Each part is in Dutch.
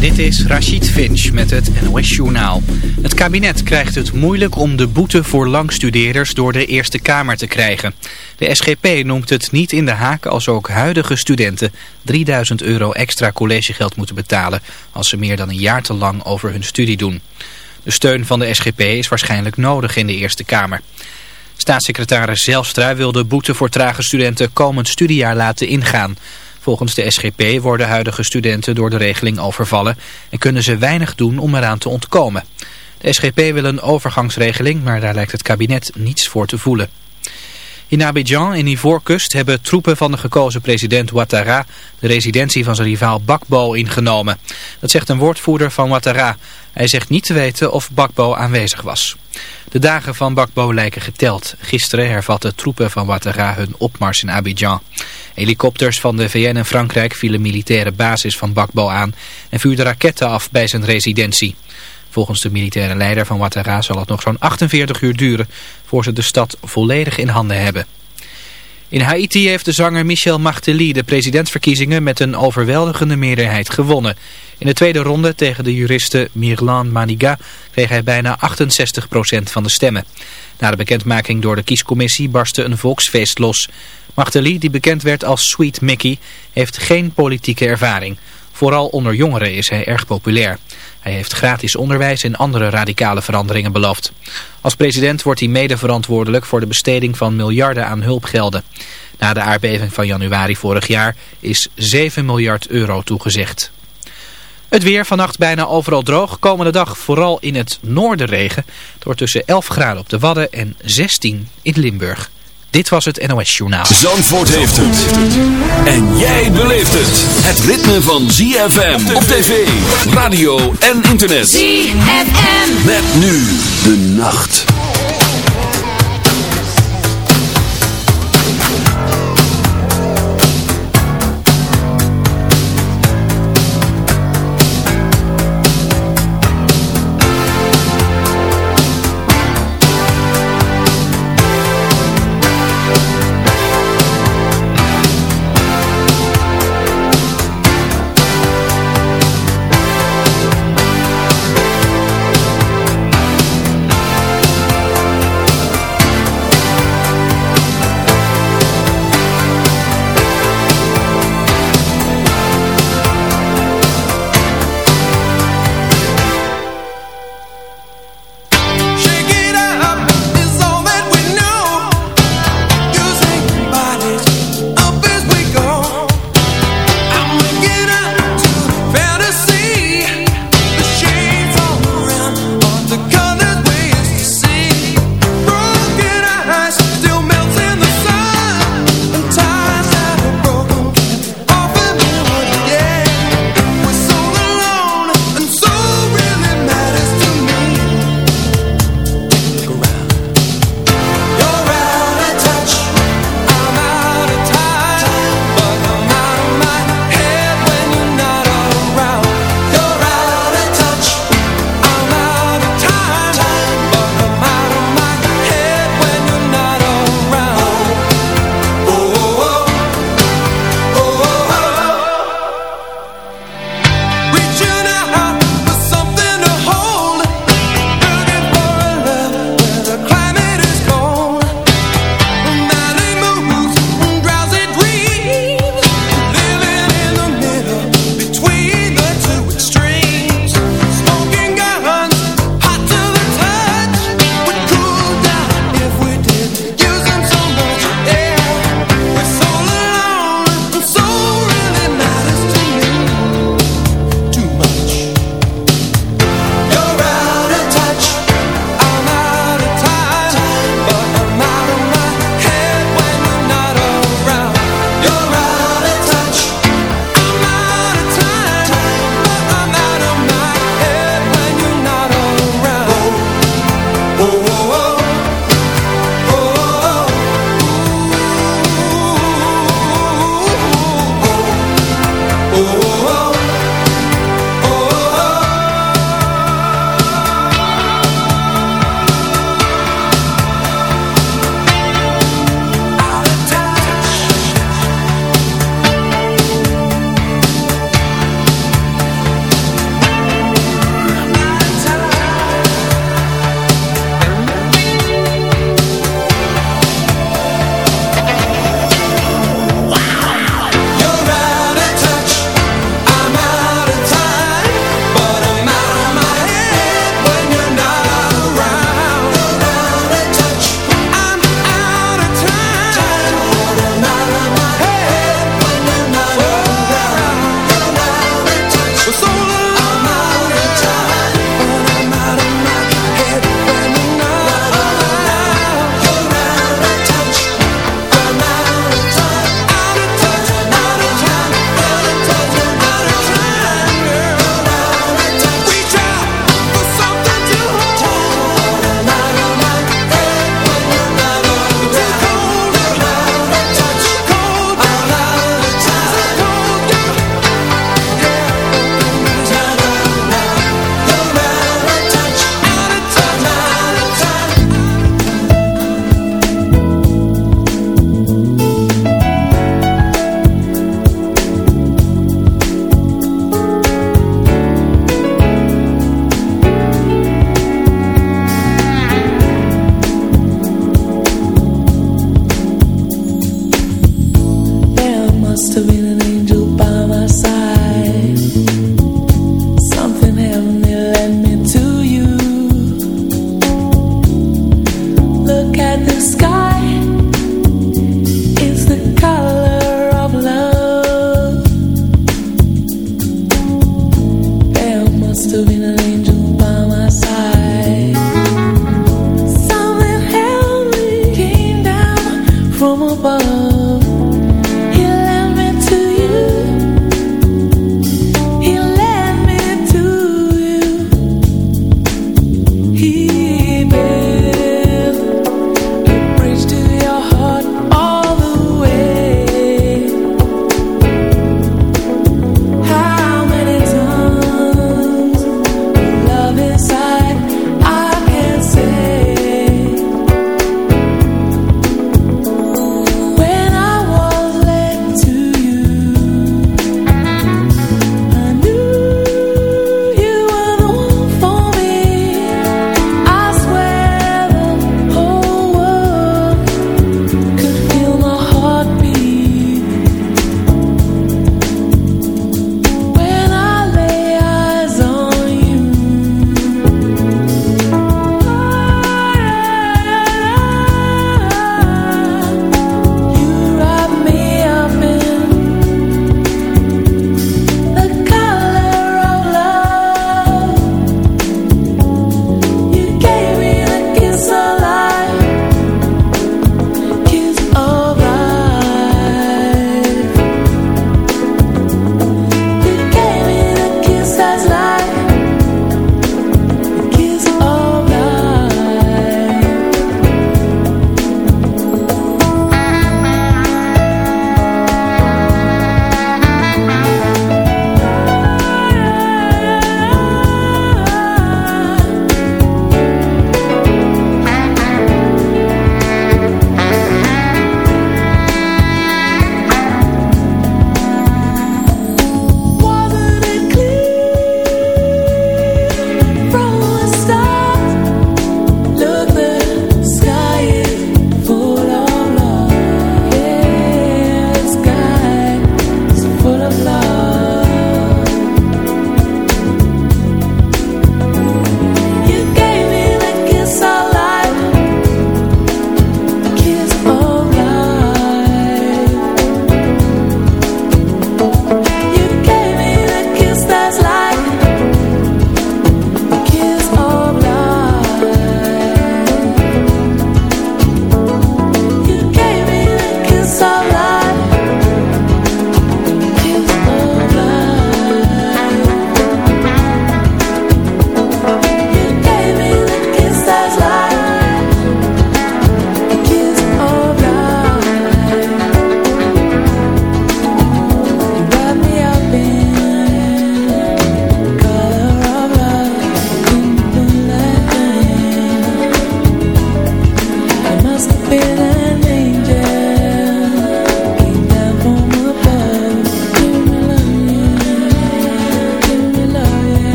Dit is Rachid Finch met het NOS Journaal. Het kabinet krijgt het moeilijk om de boete voor langstudeerders door de Eerste Kamer te krijgen. De SGP noemt het niet in de haak als ook huidige studenten 3000 euro extra collegegeld moeten betalen als ze meer dan een jaar te lang over hun studie doen. De steun van de SGP is waarschijnlijk nodig in de Eerste Kamer. Staatssecretaris Zelstra wil de boete voor trage studenten komend studiejaar laten ingaan. Volgens de SGP worden huidige studenten door de regeling overvallen en kunnen ze weinig doen om eraan te ontkomen. De SGP wil een overgangsregeling, maar daar lijkt het kabinet niets voor te voelen. In Abidjan, in Ivoorkust, hebben troepen van de gekozen president Ouattara de residentie van zijn rivaal Bakbo ingenomen. Dat zegt een woordvoerder van Ouattara. Hij zegt niet te weten of Bakbo aanwezig was. De dagen van Bakbo lijken geteld. Gisteren hervatten troepen van Ouattara hun opmars in Abidjan. Helikopters van de VN en Frankrijk vielen militaire basis van Bakbo aan en vuurden raketten af bij zijn residentie. Volgens de militaire leider van Ouattara zal het nog zo'n 48 uur duren voor ze de stad volledig in handen hebben. In Haiti heeft de zanger Michel Martelly de presidentsverkiezingen met een overweldigende meerderheid gewonnen. In de tweede ronde tegen de juriste Mirlan Maniga kreeg hij bijna 68% van de stemmen. Na de bekendmaking door de kiescommissie barstte een volksfeest los. Martelly, die bekend werd als Sweet Mickey, heeft geen politieke ervaring. Vooral onder jongeren is hij erg populair. Hij heeft gratis onderwijs en andere radicale veranderingen beloofd. Als president wordt hij mede verantwoordelijk voor de besteding van miljarden aan hulpgelden. Na de aardbeving van januari vorig jaar is 7 miljard euro toegezegd. Het weer vannacht bijna overal droog. Komende dag vooral in het noorden regen. Het wordt tussen 11 graden op de Wadden en 16 in Limburg. Dit was het NOS Journaal. Zandvoort heeft het. En jij beleeft het. Het ritme van ZFM op tv, radio en internet. ZFM. Met nu de nacht.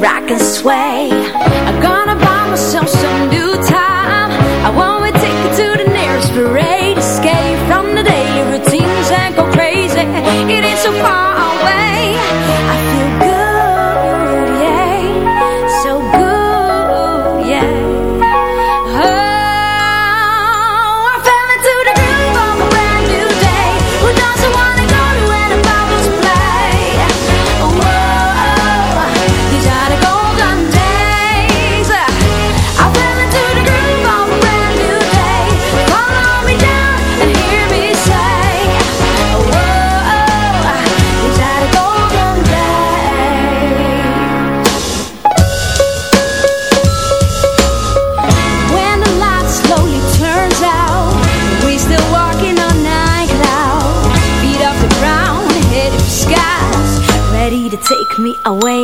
rock and sway.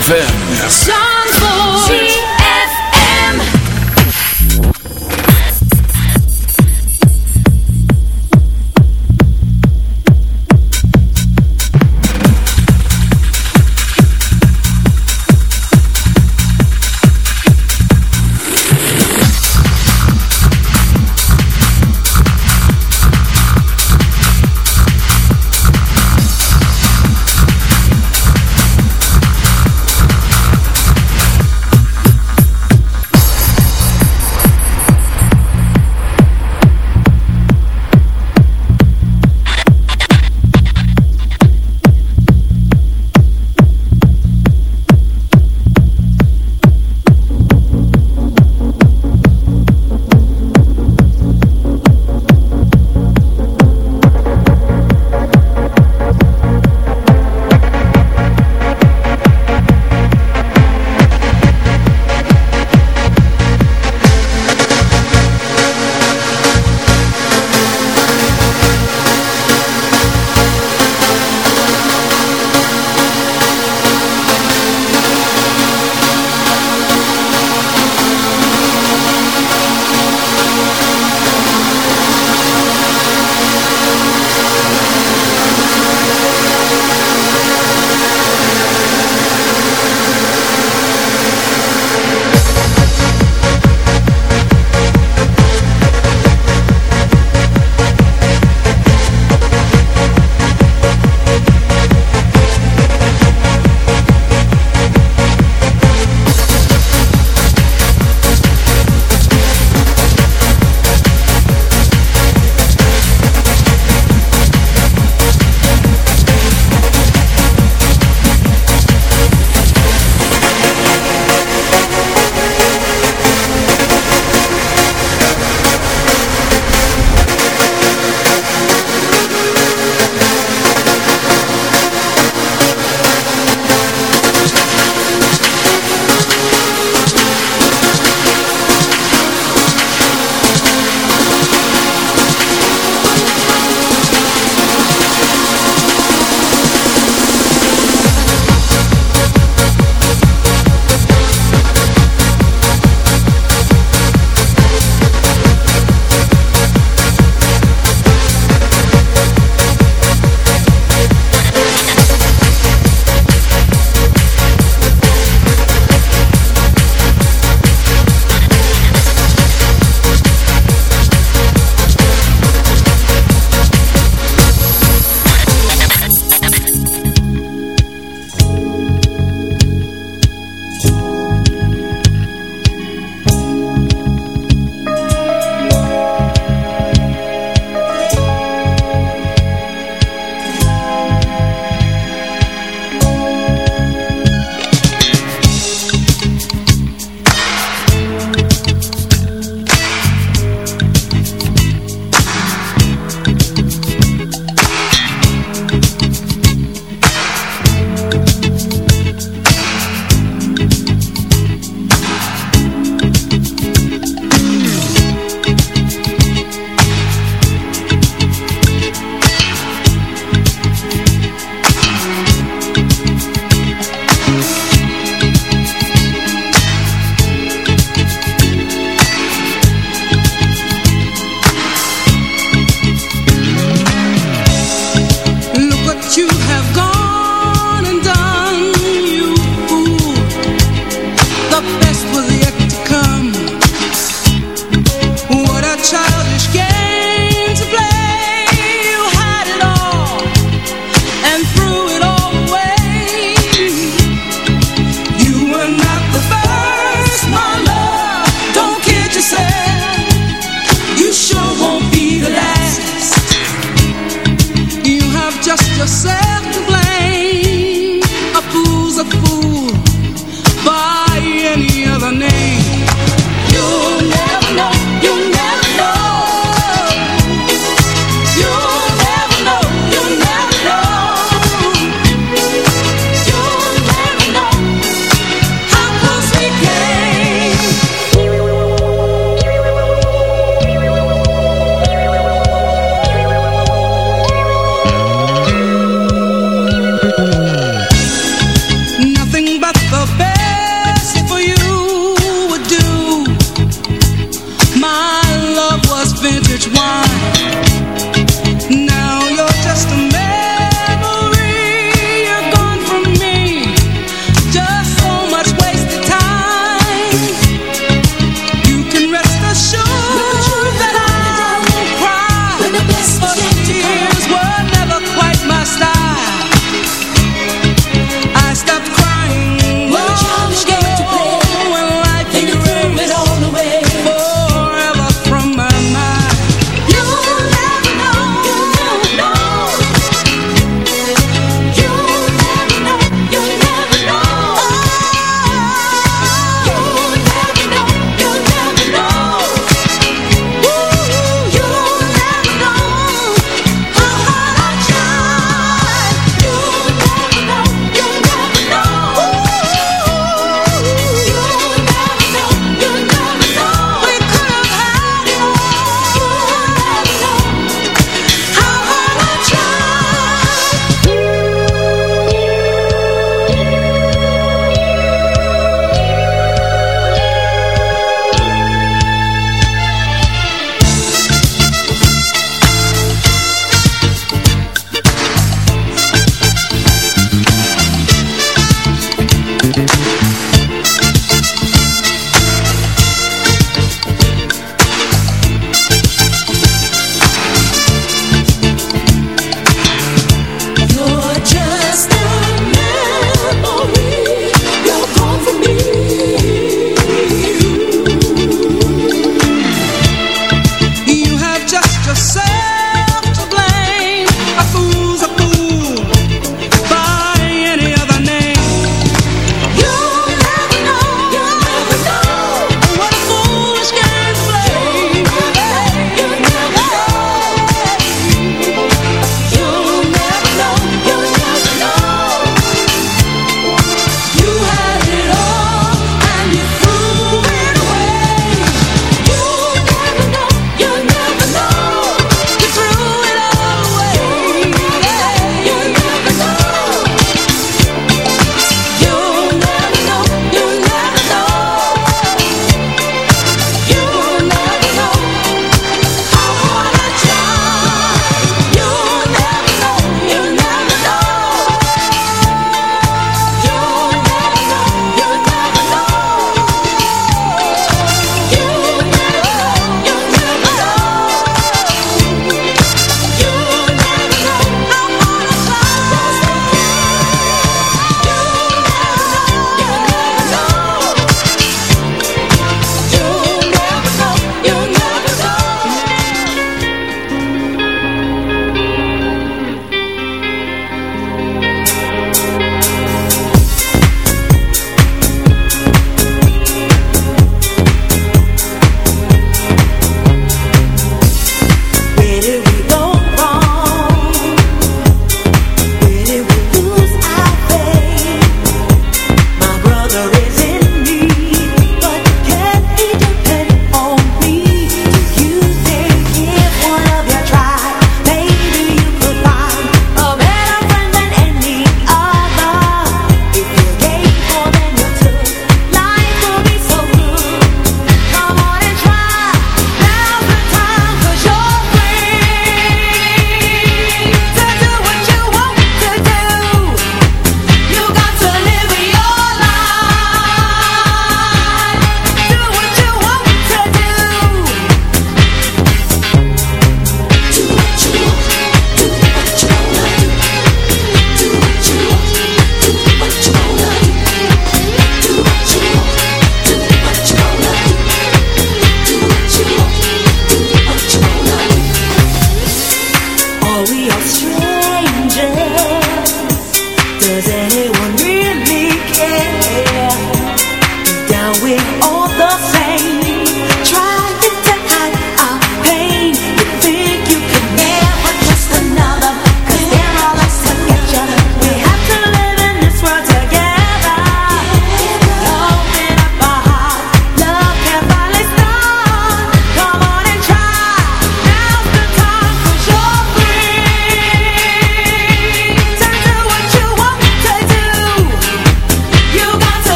ZFM.